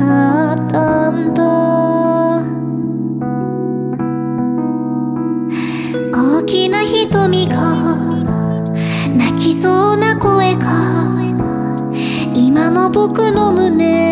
たんだ。大きな瞳が泣きそうな声が今も僕の胸。